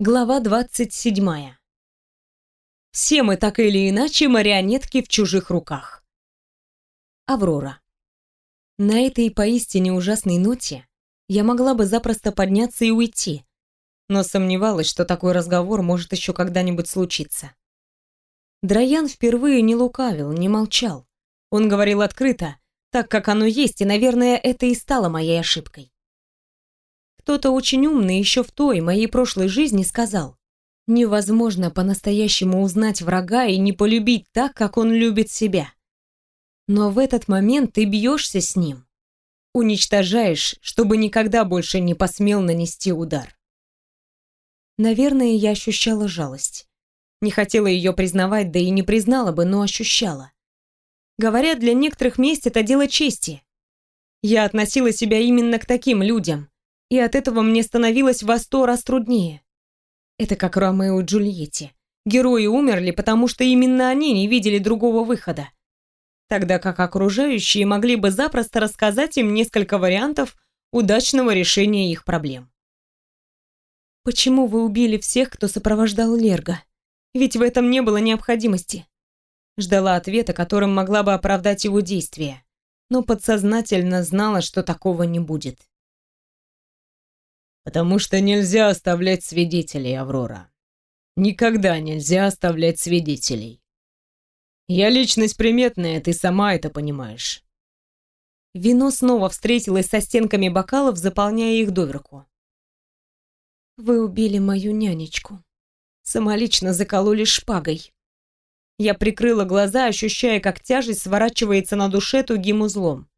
Глава 27. Все мы так или иначе марионетки в чужих руках. Аврора. На этой поистине ужасной ноте я могла бы запросто подняться и уйти, но сомневалась, что такой разговор может еще когда-нибудь случиться. Драян впервые не лукавил, не молчал. Он говорил открыто, так как оно есть, и, наверное, это и стало моей ошибкой. Кто-то очень умный еще в той, моей прошлой жизни сказал, невозможно по-настоящему узнать врага и не полюбить так, как он любит себя. Но в этот момент ты бьешься с ним, уничтожаешь, чтобы никогда больше не посмел нанести удар. Наверное, я ощущала жалость. Не хотела ее признавать, да и не признала бы, но ощущала. Говорят, для некоторых месть — это дело чести. Я относила себя именно к таким людям, и от этого мне становилось во сто раз труднее. Это как Ромео и Джульетте. Герои умерли, потому что именно они не видели другого выхода. Тогда как окружающие могли бы запросто рассказать им несколько вариантов удачного решения их проблем. «Почему вы убили всех, кто сопровождал Лерга? Ведь в этом не было необходимости». Ждала ответа, которым могла бы оправдать его действия, но подсознательно знала, что такого не будет. Потому что нельзя оставлять свидетелей, Аврора. Никогда нельзя оставлять свидетелей. Я личность приметная, ты сама это понимаешь. Вино снова встретилось со стенками бокалов, заполняя их доверху. Вы убили мою нянечку. Самолично закололи шпагой. Я прикрыла глаза, ощущая, как тяжесть сворачивается на душе тугим узлом.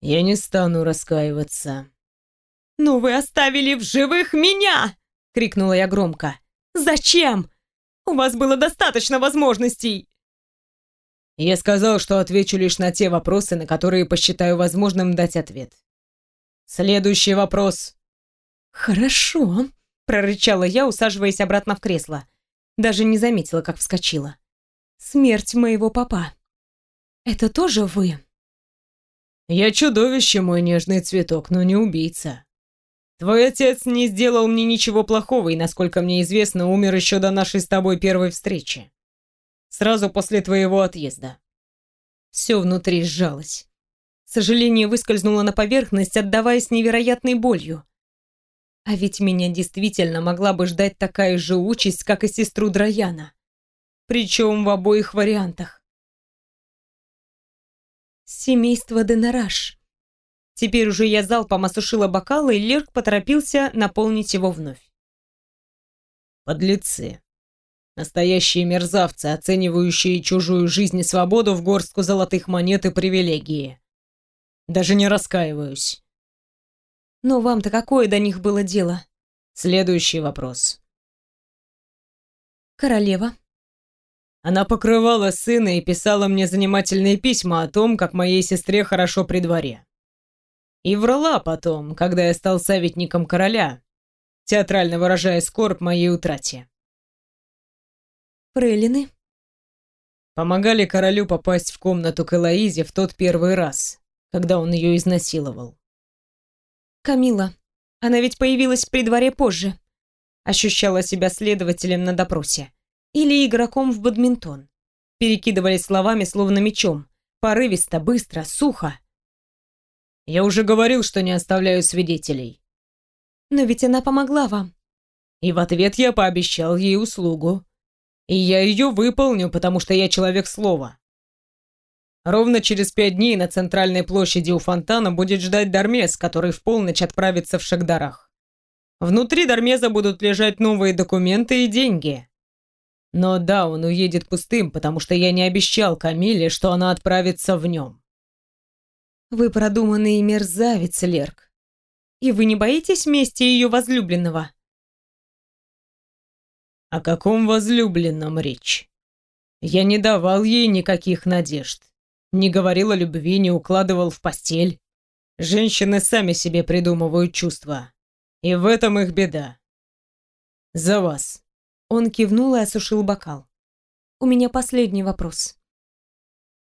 Я не стану раскаиваться. «Ну вы оставили в живых меня!» — крикнула я громко. «Зачем? У вас было достаточно возможностей!» Я сказал, что отвечу лишь на те вопросы, на которые посчитаю возможным дать ответ. Следующий вопрос. «Хорошо», — прорычала я, усаживаясь обратно в кресло. Даже не заметила, как вскочила. «Смерть моего папа. Это тоже вы?» «Я чудовище, мой нежный цветок, но не убийца. Твой отец не сделал мне ничего плохого и, насколько мне известно, умер еще до нашей с тобой первой встречи. Сразу после твоего отъезда. Все внутри сжалось. Сожаление выскользнуло на поверхность, отдаваясь невероятной болью. А ведь меня действительно могла бы ждать такая же участь, как и сестру Драяна. Причем в обоих вариантах. Семейство Денараш. Теперь уже я залпом осушила бокал, и Лерк поторопился наполнить его вновь. Подлецы. Настоящие мерзавцы, оценивающие чужую жизнь и свободу в горстку золотых монет и привилегии. Даже не раскаиваюсь. Но вам-то какое до них было дело? Следующий вопрос. Королева. Она покрывала сына и писала мне занимательные письма о том, как моей сестре хорошо при дворе. И врала потом, когда я стал советником короля, театрально выражая скорбь моей утрате. Фрейлины? Помогали королю попасть в комнату к Элоизе в тот первый раз, когда он ее изнасиловал. Камила. Она ведь появилась при дворе позже. Ощущала себя следователем на допросе. Или игроком в бадминтон. Перекидывались словами, словно мечом. Порывисто, быстро, сухо. Я уже говорил, что не оставляю свидетелей. Но ведь она помогла вам. И в ответ я пообещал ей услугу. И я ее выполню, потому что я человек слова. Ровно через пять дней на центральной площади у фонтана будет ждать Дармез, который в полночь отправится в Шагдарах. Внутри Дармеза будут лежать новые документы и деньги. Но да, он уедет пустым, потому что я не обещал Камиле, что она отправится в нем. Вы продуманный мерзавец, Лерк. И вы не боитесь мести ее возлюбленного? О каком возлюбленном речь? Я не давал ей никаких надежд. Не говорил о любви, не укладывал в постель. Женщины сами себе придумывают чувства. И в этом их беда. За вас. Он кивнул и осушил бокал. У меня последний вопрос.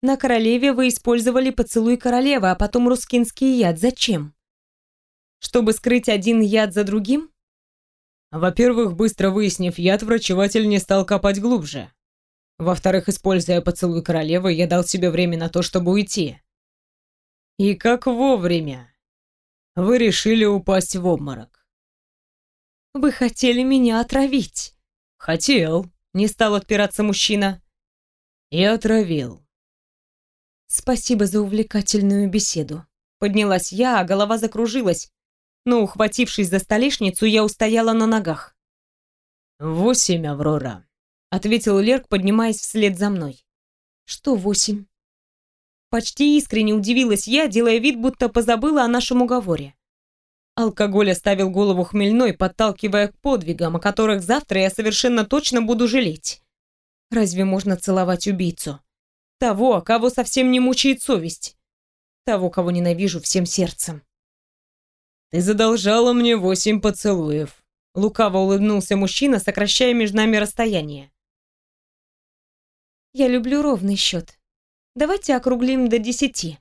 На королеве вы использовали поцелуй королевы, а потом рускинский яд. Зачем? Чтобы скрыть один яд за другим? Во-первых, быстро выяснив яд, врачеватель не стал копать глубже. Во-вторых, используя поцелуй королевы, я дал себе время на то, чтобы уйти. И как вовремя. Вы решили упасть в обморок. Вы хотели меня отравить. Хотел, не стал отпираться мужчина. И отравил. Спасибо за увлекательную беседу. Поднялась я, а голова закружилась, но, ухватившись за столешницу, я устояла на ногах. «Восемь, Аврора», — ответил Лерк, поднимаясь вслед за мной. «Что восемь?» Почти искренне удивилась я, делая вид, будто позабыла о нашем уговоре. Алкоголь оставил голову хмельной, подталкивая к подвигам, о которых завтра я совершенно точно буду жалеть. Разве можно целовать убийцу? Того, кого совсем не мучает совесть. Того, кого ненавижу всем сердцем. «Ты задолжала мне восемь поцелуев», — лукаво улыбнулся мужчина, сокращая между нами расстояние. «Я люблю ровный счет. Давайте округлим до десяти.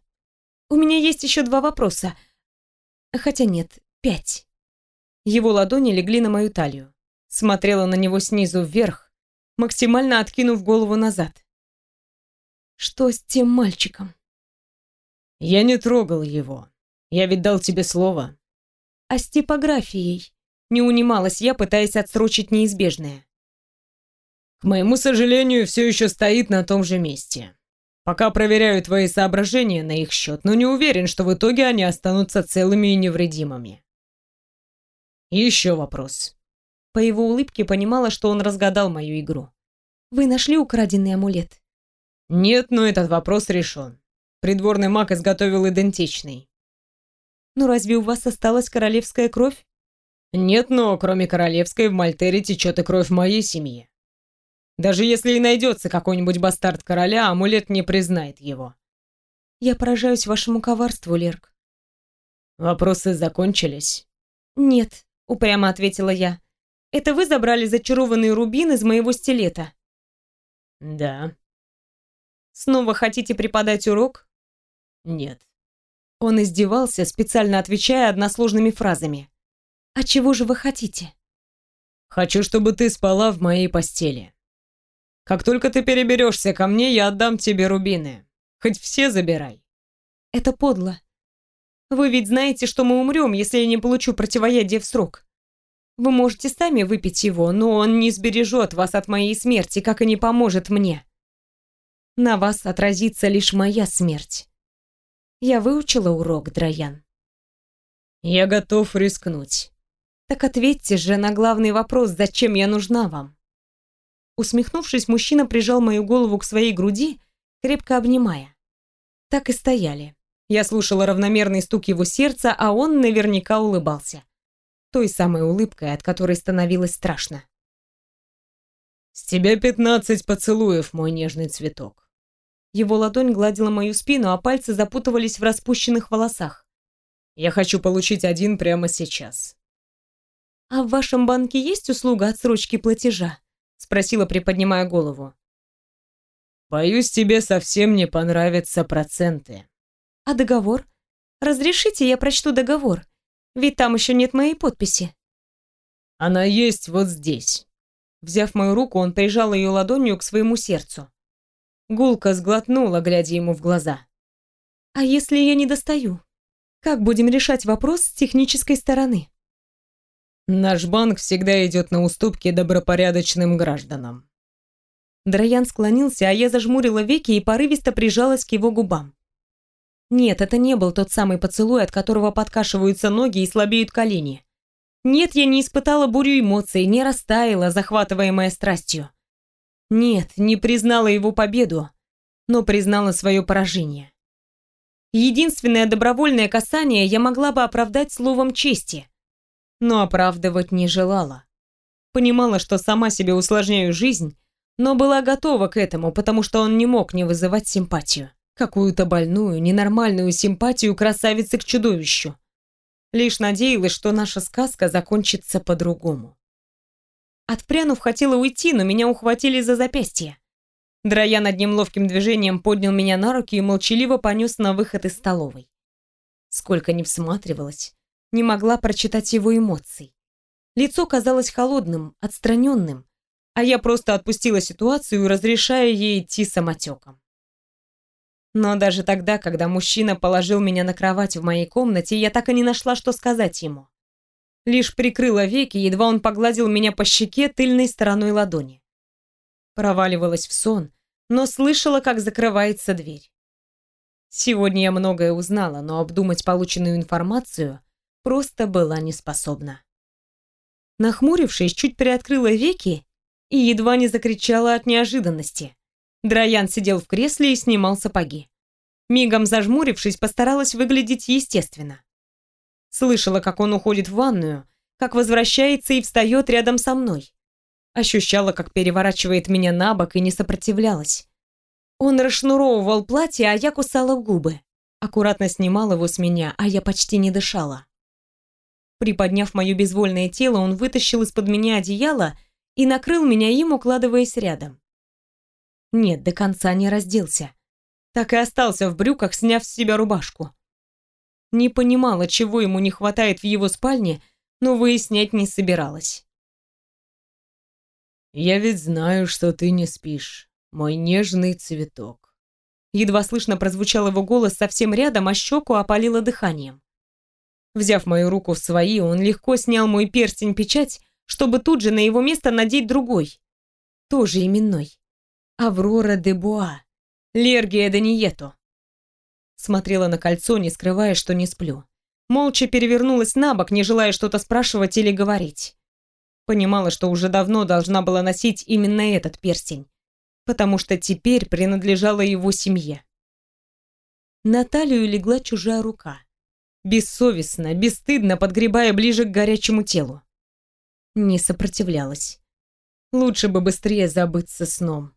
У меня есть еще два вопроса. Хотя нет, пять». Его ладони легли на мою талию. Смотрела на него снизу вверх, максимально откинув голову назад. «Что с тем мальчиком?» «Я не трогал его. Я ведь дал тебе слово а с типографией. Не унималась я, пытаясь отсрочить неизбежное. К моему сожалению, все еще стоит на том же месте. Пока проверяю твои соображения на их счет, но не уверен, что в итоге они останутся целыми и невредимыми. еще вопрос. По его улыбке понимала, что он разгадал мою игру. Вы нашли украденный амулет? Нет, но этот вопрос решен. Придворный маг изготовил идентичный. «Ну разве у вас осталась королевская кровь?» «Нет, но кроме королевской в Мальтере течет и кровь моей семьи. Даже если и найдется какой-нибудь бастард короля, амулет не признает его». «Я поражаюсь вашему коварству, Лерк». «Вопросы закончились?» «Нет», — упрямо ответила я. «Это вы забрали зачарованный рубин из моего стилета?» «Да». «Снова хотите преподать урок?» «Нет». Он издевался, специально отвечая односложными фразами. «А чего же вы хотите?» «Хочу, чтобы ты спала в моей постели. Как только ты переберешься ко мне, я отдам тебе рубины. Хоть все забирай». «Это подло. Вы ведь знаете, что мы умрем, если я не получу противоядие в срок. Вы можете сами выпить его, но он не сбережет вас от моей смерти, как и не поможет мне. На вас отразится лишь моя смерть. Я выучила урок, Драян. Я готов рискнуть. Так ответьте же на главный вопрос, зачем я нужна вам? Усмехнувшись, мужчина прижал мою голову к своей груди, крепко обнимая. Так и стояли. Я слушала равномерный стук его сердца, а он наверняка улыбался. Той самой улыбкой, от которой становилось страшно. «С тебя пятнадцать поцелуев, мой нежный цветок. Его ладонь гладила мою спину, а пальцы запутывались в распущенных волосах. «Я хочу получить один прямо сейчас». «А в вашем банке есть услуга отсрочки платежа?» — спросила, приподнимая голову. «Боюсь, тебе совсем не понравятся проценты». «А договор? Разрешите, я прочту договор, ведь там еще нет моей подписи». «Она есть вот здесь». Взяв мою руку, он прижал ее ладонью к своему сердцу. Гулка сглотнула, глядя ему в глаза. «А если я не достаю? Как будем решать вопрос с технической стороны?» «Наш банк всегда идет на уступки добропорядочным гражданам». Драян склонился, а я зажмурила веки и порывисто прижалась к его губам. Нет, это не был тот самый поцелуй, от которого подкашиваются ноги и слабеют колени. Нет, я не испытала бурю эмоций, не растаяла, захватываемая страстью. Нет, не признала его победу, но признала свое поражение. Единственное добровольное касание я могла бы оправдать словом чести, но оправдывать не желала. Понимала, что сама себе усложняю жизнь, но была готова к этому, потому что он не мог не вызывать симпатию. Какую-то больную, ненормальную симпатию красавицы к чудовищу. Лишь надеялась, что наша сказка закончится по-другому. Отпрянув, хотела уйти, но меня ухватили за запястье. Драян одним ловким движением поднял меня на руки и молчаливо понес на выход из столовой. Сколько ни всматривалась, не могла прочитать его эмоций. Лицо казалось холодным, отстраненным, а я просто отпустила ситуацию, разрешая ей идти самотеком. Но даже тогда, когда мужчина положил меня на кровать в моей комнате, я так и не нашла, что сказать ему. Лишь прикрыла веки, едва он погладил меня по щеке тыльной стороной ладони. Проваливалась в сон, но слышала, как закрывается дверь. Сегодня я многое узнала, но обдумать полученную информацию просто была не способна. Нахмурившись, чуть приоткрыла веки и едва не закричала от неожиданности. Драян сидел в кресле и снимал сапоги. Мигом зажмурившись, постаралась выглядеть естественно. Слышала, как он уходит в ванную, как возвращается и встает рядом со мной. Ощущала, как переворачивает меня на бок и не сопротивлялась. Он расшнуровывал платье, а я кусала губы. Аккуратно снимал его с меня, а я почти не дышала. Приподняв мое безвольное тело, он вытащил из-под меня одеяло и накрыл меня им, укладываясь рядом. Нет, до конца не разделся. Так и остался в брюках, сняв с себя рубашку. Не понимала, чего ему не хватает в его спальне, но выяснять не собиралась. «Я ведь знаю, что ты не спишь, мой нежный цветок». Едва слышно прозвучал его голос совсем рядом, а щеку опалило дыханием. Взяв мою руку в свои, он легко снял мой перстень-печать, чтобы тут же на его место надеть другой, тоже именной. Аврора де Буа. Лергия де Нието. Смотрела на кольцо, не скрывая, что не сплю. Молча перевернулась на бок, не желая что-то спрашивать или говорить. Понимала, что уже давно должна была носить именно этот перстень, потому что теперь принадлежала его семье. На талию легла чужая рука, бессовестно, бесстыдно подгребая ближе к горячему телу. Не сопротивлялась. Лучше бы быстрее забыться сном.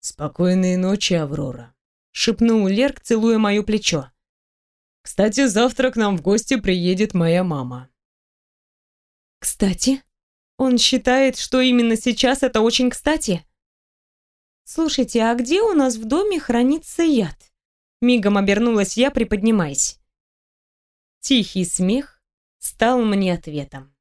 «Спокойной ночи, Аврора», — шепнул Лерк, целуя мое плечо. «Кстати, завтра к нам в гости приедет моя мама». «Кстати? Он считает, что именно сейчас это очень кстати?» «Слушайте, а где у нас в доме хранится яд?» Мигом обернулась я, приподнимаясь. Тихий смех стал мне ответом.